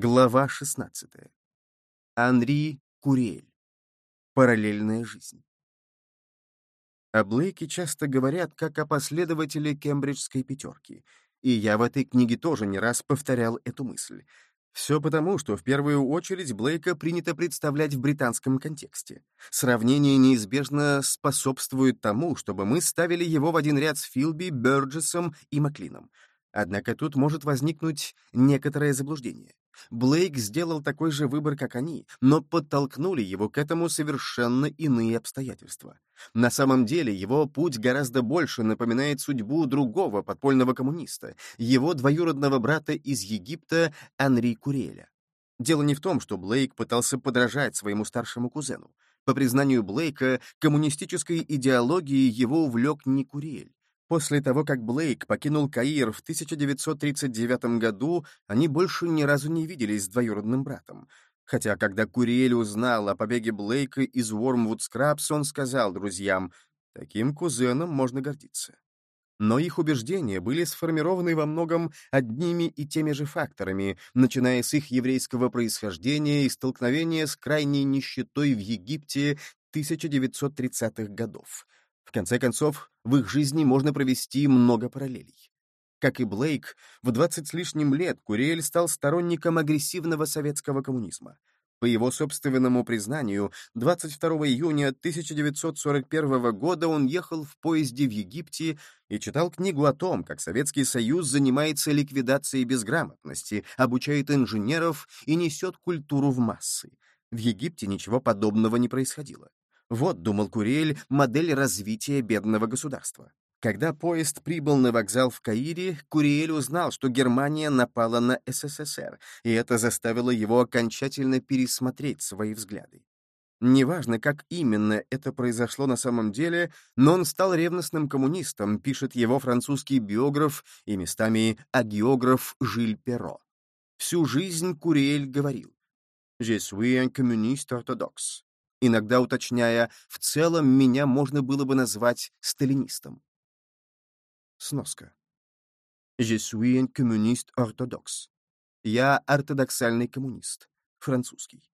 Глава 16. Анри Курель. Параллельная жизнь. О Блейке часто говорят как о последователе кембриджской пятерки, и я в этой книге тоже не раз повторял эту мысль. Все потому, что в первую очередь Блейка принято представлять в британском контексте. Сравнение неизбежно способствует тому, чтобы мы ставили его в один ряд с Филби, Бёрджесом и Маклином. Однако тут может возникнуть некоторое заблуждение. Блейк сделал такой же выбор, как они, но подтолкнули его к этому совершенно иные обстоятельства. На самом деле его путь гораздо больше напоминает судьбу другого подпольного коммуниста, его двоюродного брата из Египта Анри Куреля. Дело не в том, что Блейк пытался подражать своему старшему кузену. По признанию Блейка, коммунистической идеологией его увлек не Курель. После того, как Блейк покинул Каир в 1939 году, они больше ни разу не виделись с двоюродным братом. Хотя, когда Куриэль узнал о побеге Блейка из Уормвуд Скрабс, он сказал друзьям, «Таким кузеном можно гордиться». Но их убеждения были сформированы во многом одними и теми же факторами, начиная с их еврейского происхождения и столкновения с крайней нищетой в Египте 1930-х годов. В конце концов, в их жизни можно провести много параллелей. Как и Блейк, в 20 с лишним лет Куриэль стал сторонником агрессивного советского коммунизма. По его собственному признанию, 22 июня 1941 года он ехал в поезде в Египте и читал книгу о том, как Советский Союз занимается ликвидацией безграмотности, обучает инженеров и несет культуру в массы. В Египте ничего подобного не происходило. Вот, думал Курель, модель развития бедного государства. Когда поезд прибыл на вокзал в Каире, Куриэль узнал, что Германия напала на СССР, и это заставило его окончательно пересмотреть свои взгляды. Неважно, как именно это произошло на самом деле, но он стал ревностным коммунистом, пишет его французский биограф и местами агиограф Жиль Перро. Всю жизнь Куриэль говорил «Je suis un communiste orthodoxe», иногда уточняя, в целом меня можно было бы назвать сталинистом. Сноска. Je suis un communiste orthodoxe. Я ортодоксальный коммунист. Французский.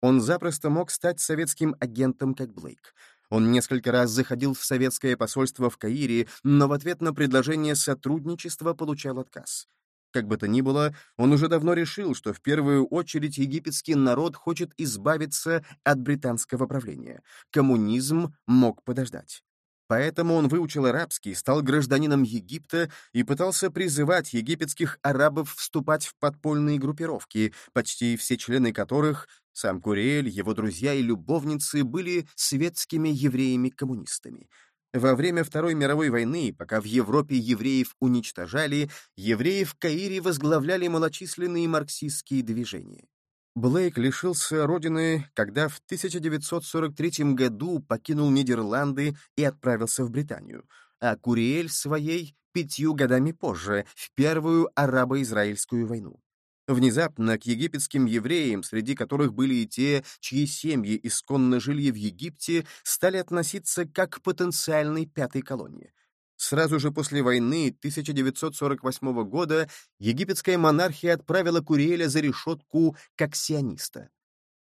Он запросто мог стать советским агентом, как Блейк. Он несколько раз заходил в советское посольство в Каире, но в ответ на предложение сотрудничества получал отказ. Как бы то ни было, он уже давно решил, что в первую очередь египетский народ хочет избавиться от британского правления. Коммунизм мог подождать. Поэтому он выучил арабский, стал гражданином Египта и пытался призывать египетских арабов вступать в подпольные группировки, почти все члены которых, сам Куриэль, его друзья и любовницы, были светскими евреями-коммунистами. Во время Второй мировой войны, пока в Европе евреев уничтожали, евреи в Каире возглавляли малочисленные марксистские движения. Блейк лишился родины, когда в 1943 году покинул Нидерланды и отправился в Британию, а Куриэль своей пятью годами позже, в Первую арабо-израильскую войну. Внезапно к египетским евреям, среди которых были и те, чьи семьи исконно жили в Египте, стали относиться как к потенциальной пятой колонии. Сразу же после войны 1948 года египетская монархия отправила Куриэля за решетку как сиониста.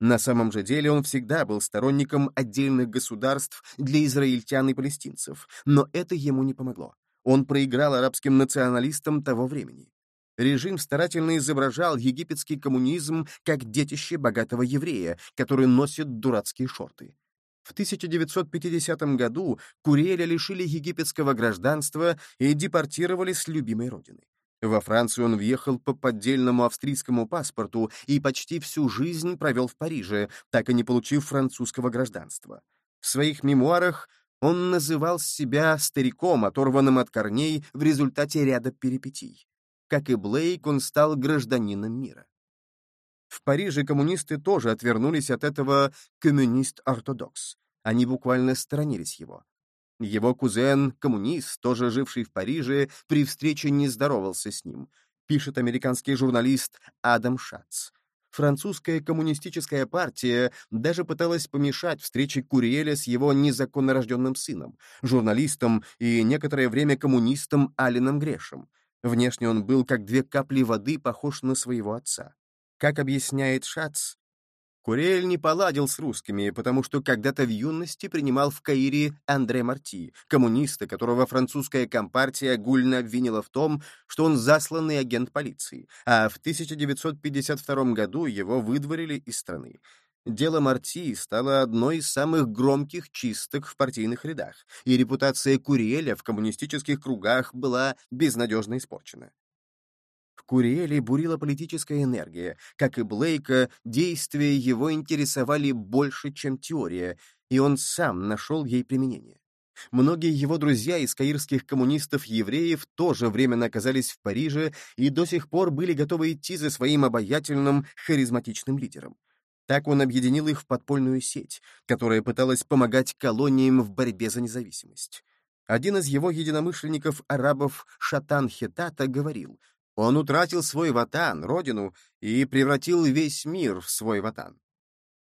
На самом же деле он всегда был сторонником отдельных государств для израильтян и палестинцев, но это ему не помогло. Он проиграл арабским националистам того времени. Режим старательно изображал египетский коммунизм как детище богатого еврея, который носит дурацкие шорты. В 1950 году Куриэля лишили египетского гражданства и депортировали с любимой родины. Во Францию он въехал по поддельному австрийскому паспорту и почти всю жизнь провел в Париже, так и не получив французского гражданства. В своих мемуарах он называл себя стариком, оторванным от корней в результате ряда перипетий. Как и Блейк, он стал гражданином мира. В Париже коммунисты тоже отвернулись от этого коммунист-ортодокс. Они буквально сторонились его. Его кузен, коммунист, тоже живший в Париже, при встрече не здоровался с ним, пишет американский журналист Адам Шац. Французская коммунистическая партия даже пыталась помешать встрече Куриэля с его незаконно рожденным сыном, журналистом и некоторое время коммунистом Алином Грешем. Внешне он был, как две капли воды, похож на своего отца. Как объясняет Шац, Курель не поладил с русскими, потому что когда-то в юности принимал в Каире Андре Марти, коммуниста, которого французская компартия гульно обвинила в том, что он засланный агент полиции, а в 1952 году его выдворили из страны. Дело Марти стало одной из самых громких чисток в партийных рядах, и репутация Куриэля в коммунистических кругах была безнадежно испорчена. В Куриэле бурила политическая энергия. Как и Блейка, действия его интересовали больше, чем теория, и он сам нашел ей применение. Многие его друзья из каирских коммунистов-евреев тоже временно оказались в Париже и до сих пор были готовы идти за своим обаятельным, харизматичным лидером. Так он объединил их в подпольную сеть, которая пыталась помогать колониям в борьбе за независимость. Один из его единомышленников, арабов Шатан Хетата, говорил, он утратил свой ватан, родину, и превратил весь мир в свой ватан.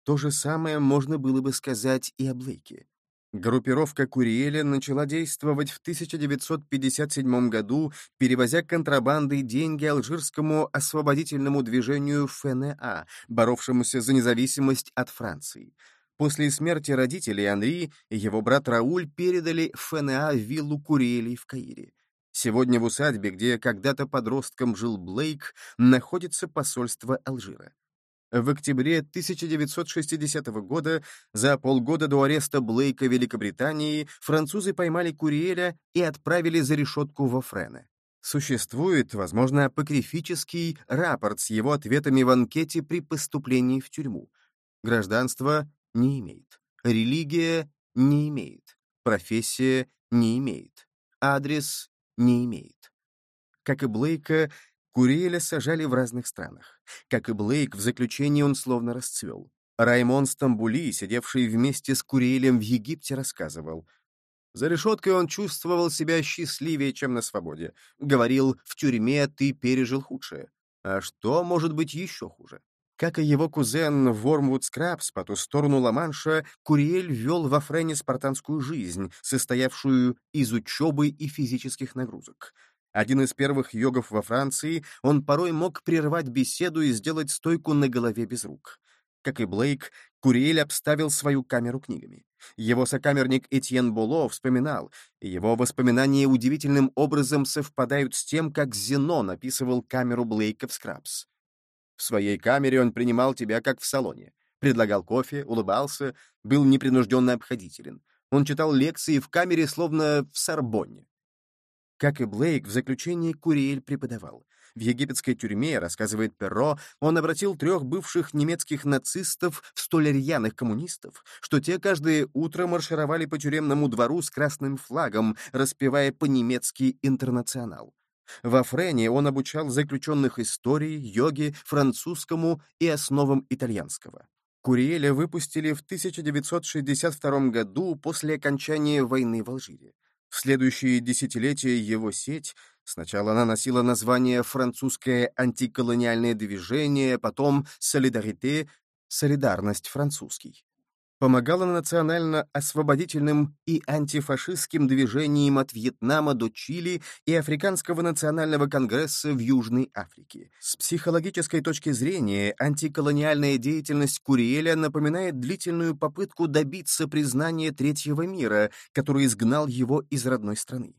То же самое можно было бы сказать и о Блейке. Группировка Куриэля начала действовать в 1957 году, перевозя контрабандой деньги алжирскому освободительному движению ФНА, боровшемуся за независимость от Франции. После смерти родителей Анри его брат Рауль передали ФНА виллу Куриэлей в Каире. Сегодня в усадьбе, где когда-то подростком жил Блейк, находится посольство Алжира. В октябре 1960 года, за полгода до ареста Блейка Великобритании, французы поймали Куриэля и отправили за решетку во Френе. Существует, возможно, апокрифический рапорт с его ответами в анкете при поступлении в тюрьму. Гражданство не имеет. Религия не имеет. Профессия не имеет. Адрес не имеет. Как и Блейка, Куриэля сажали в разных странах. Как и Блейк, в заключении он словно расцвел. Раймон Стамбули, сидевший вместе с Куриэлем в Египте, рассказывал. За решеткой он чувствовал себя счастливее, чем на свободе. Говорил, в тюрьме ты пережил худшее. А что может быть еще хуже? Как и его кузен Вормвуд Скрабс по ту сторону Ла-Манша, Куриэль вел во Френе спартанскую жизнь, состоявшую из учебы и физических нагрузок. Один из первых йогов во Франции, он порой мог прервать беседу и сделать стойку на голове без рук. Как и Блейк, Куриэль обставил свою камеру книгами. Его сокамерник Этьен Боло вспоминал, и его воспоминания удивительным образом совпадают с тем, как Зенон описывал камеру Блейка в Скрабс. В своей камере он принимал тебя, как в салоне. Предлагал кофе, улыбался, был непринужденно обходителен. Он читал лекции в камере, словно в Сорбонне. Как и Блейк, в заключении Куриэль преподавал. В египетской тюрьме, рассказывает Перро, он обратил трех бывших немецких нацистов в столь рьяных коммунистов, что те каждое утро маршировали по тюремному двору с красным флагом, распевая по-немецки «Интернационал». Во Френе он обучал заключенных истории, йоге, французскому и основам итальянского. Куриэля выпустили в 1962 году после окончания войны в Алжире. В следующие десятилетия его сеть Сначала она носила название «Французское антиколониальное движение», потом «Солидарите» — «Солидарность французский» помогала национально-освободительным и антифашистским движениям от Вьетнама до Чили и Африканского национального конгресса в Южной Африке. С психологической точки зрения антиколониальная деятельность Куриэля напоминает длительную попытку добиться признания третьего мира, который изгнал его из родной страны.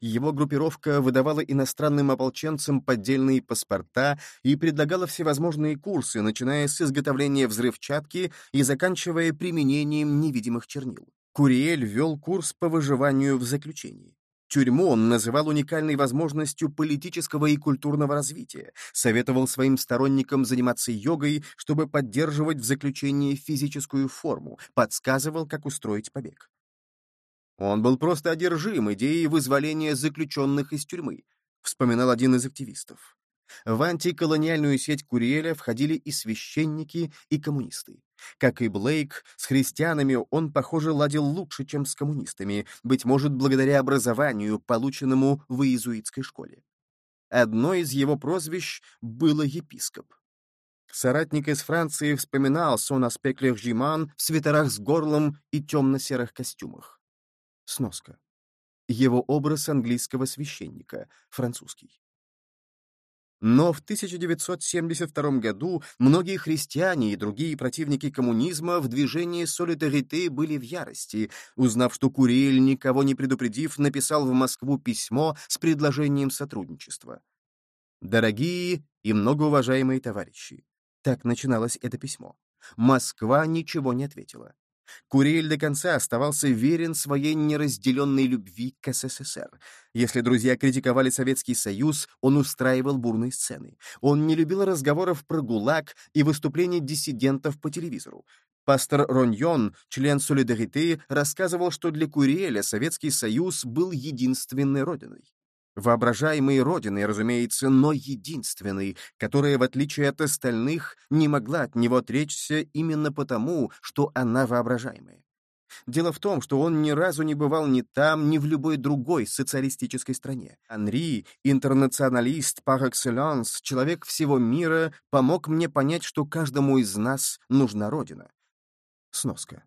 Его группировка выдавала иностранным ополченцам поддельные паспорта и предлагала всевозможные курсы, начиная с изготовления взрывчатки и заканчивая применением невидимых чернил. Куриэль вел курс по выживанию в заключении. Тюрьму он называл уникальной возможностью политического и культурного развития, советовал своим сторонникам заниматься йогой, чтобы поддерживать в заключении физическую форму, подсказывал, как устроить побег. Он был просто одержим идеей вызволения заключенных из тюрьмы, вспоминал один из активистов. В антиколониальную сеть Куриэля входили и священники, и коммунисты. Как и Блейк, с христианами он, похоже, ладил лучше, чем с коммунистами, быть может, благодаря образованию, полученному в иезуитской школе. Одно из его прозвищ было епископ. Соратник из Франции вспоминал сон о спеклях Жиман в свитерах с горлом и темно-серых костюмах. Сноска. Его образ английского священника, французский. Но в 1972 году многие христиане и другие противники коммунизма в движении «Солидарите» были в ярости, узнав, что Куриэль, никого не предупредив, написал в Москву письмо с предложением сотрудничества. «Дорогие и многоуважаемые товарищи», так начиналось это письмо. Москва ничего не ответила. Курель до конца оставался верен своей неразделенной любви к СССР. Если друзья критиковали Советский Союз, он устраивал бурные сцены. Он не любил разговоров про ГУЛАГ и выступлений диссидентов по телевизору. Пастор Роньон, член «Солидарите», рассказывал, что для Куриэля Советский Союз был единственной родиной. Воображаемой родиной, разумеется, но единственной, которая, в отличие от остальных, не могла от него отречься именно потому, что она воображаемая. Дело в том, что он ни разу не бывал ни там, ни в любой другой социалистической стране. Анри, интернационалист par excellence, человек всего мира, помог мне понять, что каждому из нас нужна Родина. Сноска.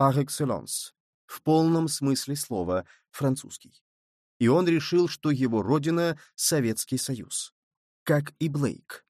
Par excellence. В полном смысле слова французский и он решил, что его родина — Советский Союз. Как и Блейк.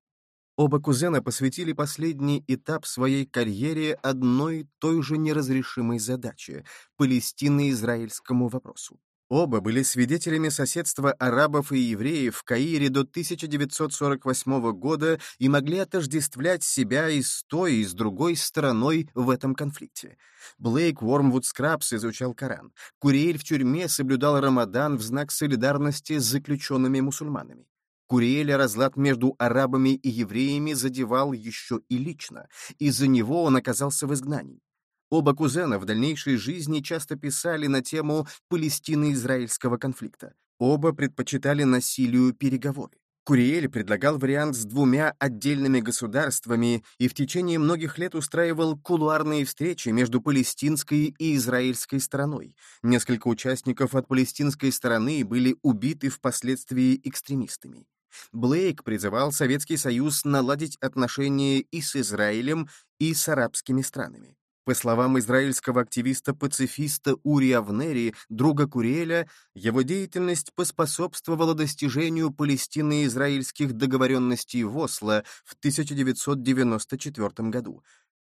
Оба кузена посвятили последний этап своей карьере одной той же неразрешимой задаче — палестино-израильскому вопросу. Оба были свидетелями соседства арабов и евреев в Каире до 1948 года и могли отождествлять себя и с той, и с другой стороной в этом конфликте. Блейк Уормвуд Скрабс изучал Коран. Куриэль в тюрьме соблюдал Рамадан в знак солидарности с заключенными мусульманами. Куриэля разлад между арабами и евреями задевал еще и лично. Из-за него он оказался в изгнании. Оба кузена в дальнейшей жизни часто писали на тему Палестино-израильского конфликта. Оба предпочитали насилию переговоры. Куриэль предлагал вариант с двумя отдельными государствами и в течение многих лет устраивал кулуарные встречи между палестинской и израильской стороной. Несколько участников от палестинской стороны были убиты впоследствии экстремистами. Блейк призывал Советский Союз наладить отношения и с Израилем, и с арабскими странами. По словам израильского активиста-пацифиста Ури Авнери, друга Куриэля, его деятельность поспособствовала достижению палестино-израильских договоренностей в Осло в 1994 году.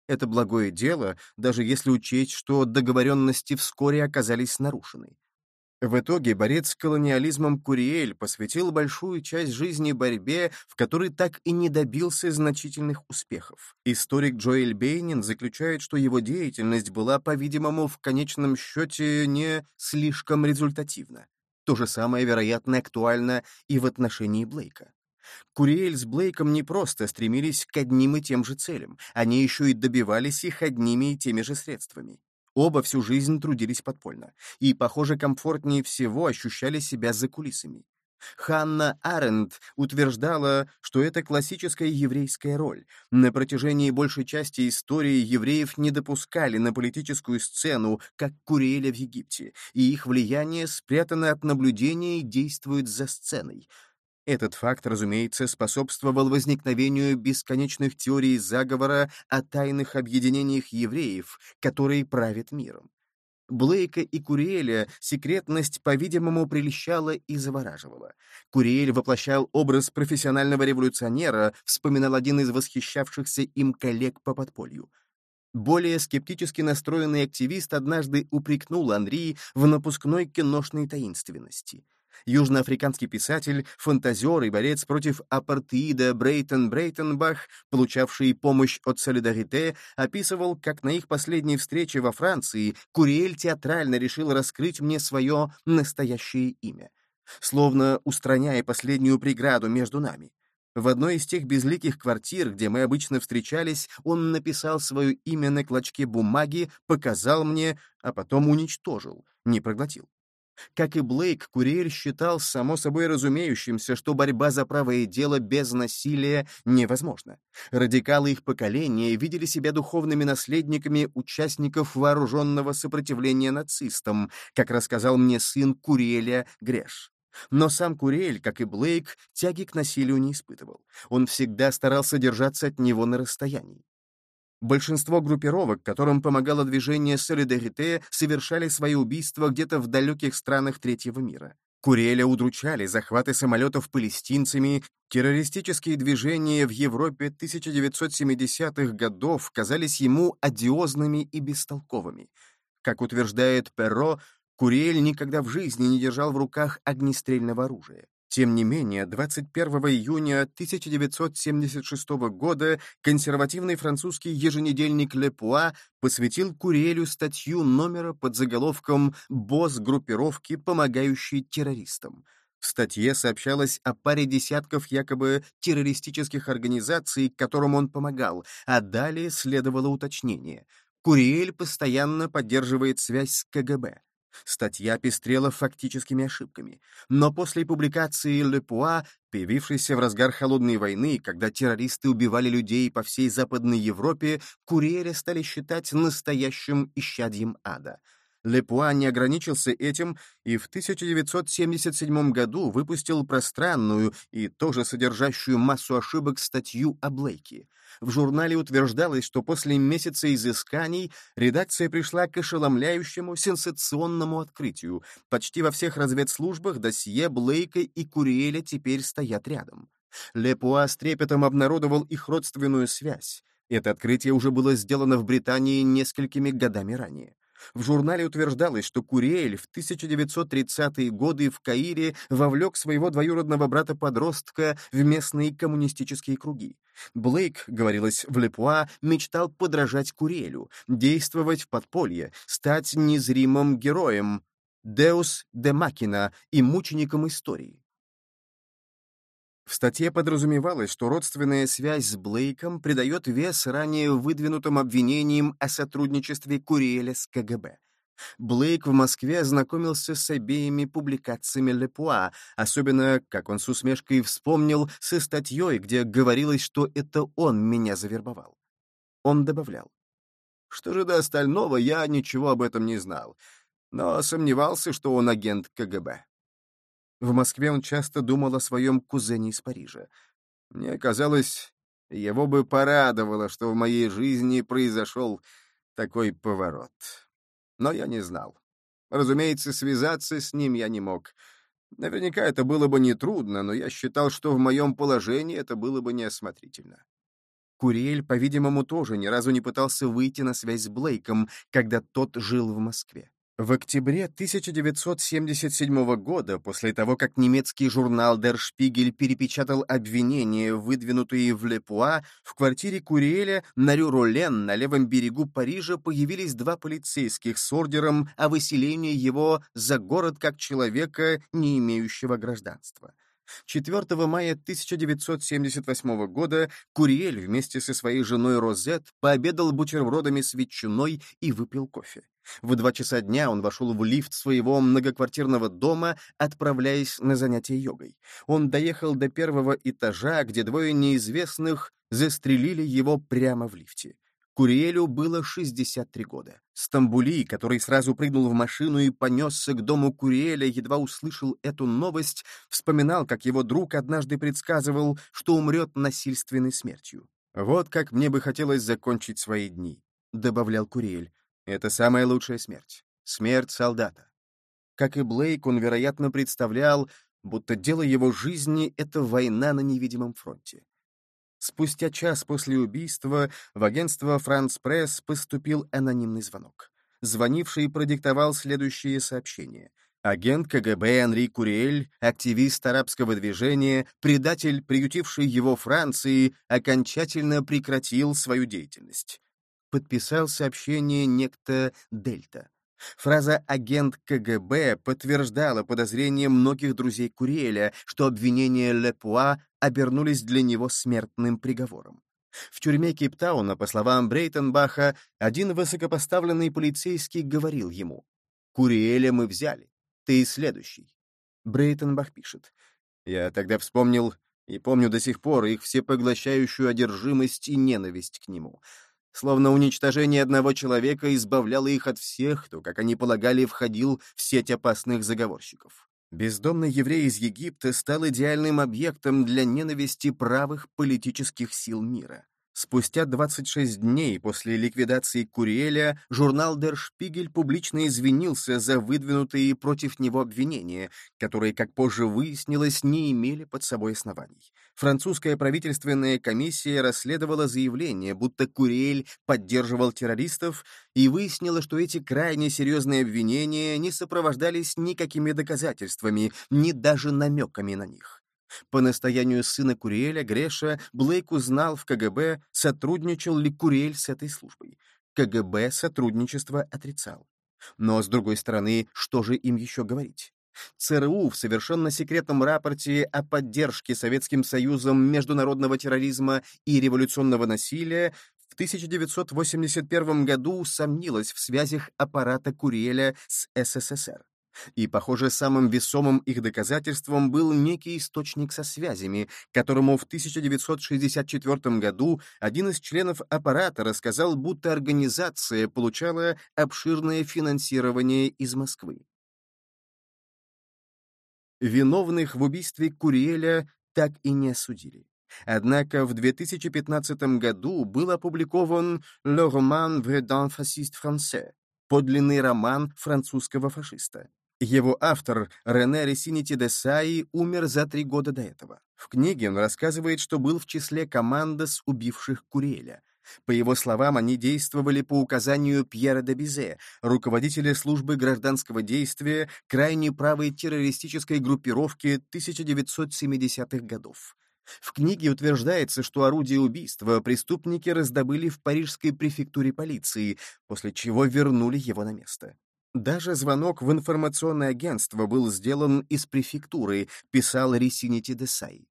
Это благое дело, даже если учесть, что договоренности вскоре оказались нарушены. В итоге борец с колониализмом Куриэль посвятил большую часть жизни борьбе, в которой так и не добился значительных успехов. Историк Джоэль Бейнин заключает, что его деятельность была, по-видимому, в конечном счете не слишком результативна. То же самое, вероятно, актуально и в отношении Блейка. Куриэль с Блейком не просто стремились к одним и тем же целям, они еще и добивались их одними и теми же средствами. Оба всю жизнь трудились подпольно и, похоже, комфортнее всего ощущали себя за кулисами. Ханна Аренд утверждала, что это классическая еврейская роль. На протяжении большей части истории евреев не допускали на политическую сцену, как Куриэля в Египте, и их влияние спрятано от наблюдения и действует за сценой — этот факт, разумеется, способствовал возникновению бесконечных теорий заговора о тайных объединениях евреев, которые правят миром. Блейка и Куриэля секретность, по-видимому, прельщала и завораживала. Куриэль воплощал образ профессионального революционера, вспоминал один из восхищавшихся им коллег по подполью. Более скептически настроенный активист однажды упрекнул Анри в напускной киношной таинственности — южноафриканский писатель, фантазер и борец против апартеида Брейтон Брейтенбах, получавший помощь от Солидарите, описывал, как на их последней встрече во Франции Куриэль театрально решил раскрыть мне свое настоящее имя, словно устраняя последнюю преграду между нами. В одной из тех безликих квартир, где мы обычно встречались, он написал свое имя на клочке бумаги, показал мне, а потом уничтожил, не проглотил. Как и Блейк, Курьер считал само собой разумеющимся, что борьба за правое дело без насилия невозможна. Радикалы их поколения видели себя духовными наследниками участников вооруженного сопротивления нацистам, как рассказал мне сын Куреля Греш. Но сам Курель, как и Блейк, тяги к насилию не испытывал. Он всегда старался держаться от него на расстоянии. Большинство группировок, которым помогало движение Солидарите, совершали свои убийства где-то в далеких странах третьего мира. Куреля удручали захваты самолетов палестинцами, террористические движения в Европе 1970-х годов казались ему одиозными и бестолковыми. Как утверждает Перро, Куриэль никогда в жизни не держал в руках огнестрельного оружия. Тем не менее, 21 июня 1976 года консервативный французский еженедельник «Ле Пуа» посвятил Куриэлю статью номера под заголовком «Босс группировки, помогающей террористам». В статье сообщалось о паре десятков якобы террористических организаций, которым он помогал, а далее следовало уточнение. Куриэль постоянно поддерживает связь с КГБ. Статья пестрела фактическими ошибками, но после публикации «Ле Пуа», появившейся в разгар Холодной войны, когда террористы убивали людей по всей Западной Европе, курьеры стали считать настоящим исчадьем ада. Лепуа не ограничился этим и в 1977 году выпустил пространную и тоже содержащую массу ошибок статью о Блейке. В журнале утверждалось, что после месяца изысканий редакция пришла к ошеломляющему сенсационному открытию. Почти во всех разведслужбах досье Блейка и Куриэля теперь стоят рядом. Лепуа с трепетом обнародовал их родственную связь. Это открытие уже было сделано в Британии несколькими годами ранее. В журнале утверждалось, что Куриэль в 1930-е годы в Каире вовлек своего двоюродного брата-подростка в местные коммунистические круги. Блейк, говорилось в Лепуа, мечтал подражать Куриэлю, действовать в подполье, стать незримым героем, Деус де Макина и мучеником истории. В статье подразумевалось, что родственная связь с Блейком придает вес ранее выдвинутым обвинениям о сотрудничестве Куриэля с КГБ. Блейк в Москве ознакомился с обеими публикациями Лепуа, особенно, как он с усмешкой вспомнил, со статьей, где говорилось, что это он меня завербовал. Он добавлял. Что же до остального, я ничего об этом не знал, но сомневался, что он агент КГБ. В Москве он часто думал о своем кузене из Парижа. Мне казалось, его бы порадовало, что в моей жизни произошел такой поворот. Но я не знал. Разумеется, связаться с ним я не мог. Наверняка это было бы нетрудно, но я считал, что в моем положении это было бы неосмотрительно. Куриэль, по-видимому, тоже ни разу не пытался выйти на связь с Блейком, когда тот жил в Москве. В октябре 1977 года, после того, как немецкий журнал Der Spiegel перепечатал обвинения, выдвинутые в Лепуа, в квартире Куриэля на Рю-Ролен на левом берегу Парижа появились два полицейских с ордером о выселении его за город как человека, не имеющего гражданства. 4 мая 1978 года Куриэль вместе со своей женой Розет пообедал бутербродами с ветчиной и выпил кофе. В два часа дня он вошел в лифт своего многоквартирного дома, отправляясь на занятия йогой. Он доехал до первого этажа, где двое неизвестных застрелили его прямо в лифте. Куриэлю было 63 года. Стамбули, который сразу прыгнул в машину и понесся к дому Куриэля, едва услышал эту новость, вспоминал, как его друг однажды предсказывал, что умрет насильственной смертью. «Вот как мне бы хотелось закончить свои дни», — добавлял Куриэль. «Это самая лучшая смерть. Смерть солдата». Как и Блейк, он, вероятно, представлял, будто дело его жизни — это война на невидимом фронте. Спустя час после убийства в агентство «Франц Пресс» поступил анонимный звонок. Звонивший продиктовал следующее сообщение. Агент КГБ Анри Куриэль, активист арабского движения, предатель, приютивший его Франции, окончательно прекратил свою деятельность. Подписал сообщение некто Дельта. Фраза «агент КГБ» подтверждала подозрения многих друзей Куриэля, что обвинения Лепуа обернулись для него смертным приговором. В тюрьме Кейптауна, по словам Брейтенбаха, один высокопоставленный полицейский говорил ему «Куриэля мы взяли, ты следующий». Брейтенбах пишет «Я тогда вспомнил и помню до сих пор их всепоглощающую одержимость и ненависть к нему. Словно уничтожение одного человека избавляло их от всех, кто, как они полагали, входил в сеть опасных заговорщиков. Бездомный еврей из Египта стал идеальным объектом для ненависти правых политических сил мира. Спустя 26 дней после ликвидации Куриэля журнал Der Spiegel публично извинился за выдвинутые против него обвинения, которые, как позже выяснилось, не имели под собой оснований. Французская правительственная комиссия расследовала заявление, будто Куриэль поддерживал террористов, и выяснила, что эти крайне серьезные обвинения не сопровождались никакими доказательствами, ни даже намеками на них. По настоянию сына Куриэля, Греша, Блейк узнал в КГБ, сотрудничал ли Куриэль с этой службой. КГБ сотрудничество отрицал. Но, с другой стороны, что же им еще говорить? ЦРУ в совершенно секретном рапорте о поддержке Советским Союзом международного терроризма и революционного насилия в 1981 году усомнилась в связях аппарата Куриэля с СССР. И, похоже, самым весомым их доказательством был некий источник со связями, которому в 1964 году один из членов аппарата рассказал, будто организация получала обширное финансирование из Москвы. Виновных в убийстве Куриэля так и не осудили. Однако в 2015 году был опубликован «Le roman vrai d'un fasciste français» — подлинный роман французского фашиста. Его автор, Рене Ресинити де Саи, умер за три года до этого. В книге он рассказывает, что был в числе команды с убивших Куреля. По его словам, они действовали по указанию Пьера де Бизе, руководителя службы гражданского действия крайне правой террористической группировки 1970-х годов. В книге утверждается, что орудие убийства преступники раздобыли в парижской префектуре полиции, после чего вернули его на место. Даже звонок в информационное агентство был сделан из префектуры, писал Ресинити Десай.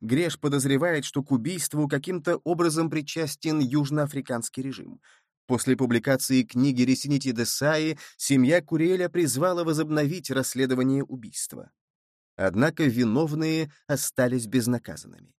Греш подозревает, что к убийству каким-то образом причастен южноафриканский режим. После публикации книги Ресинити Десаи семья Куреля призвала возобновить расследование убийства. Однако виновные остались безнаказанными.